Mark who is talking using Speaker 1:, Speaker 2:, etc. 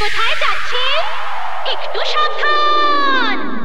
Speaker 1: কোথায় যাচ্ছেন? একটু সাবধান!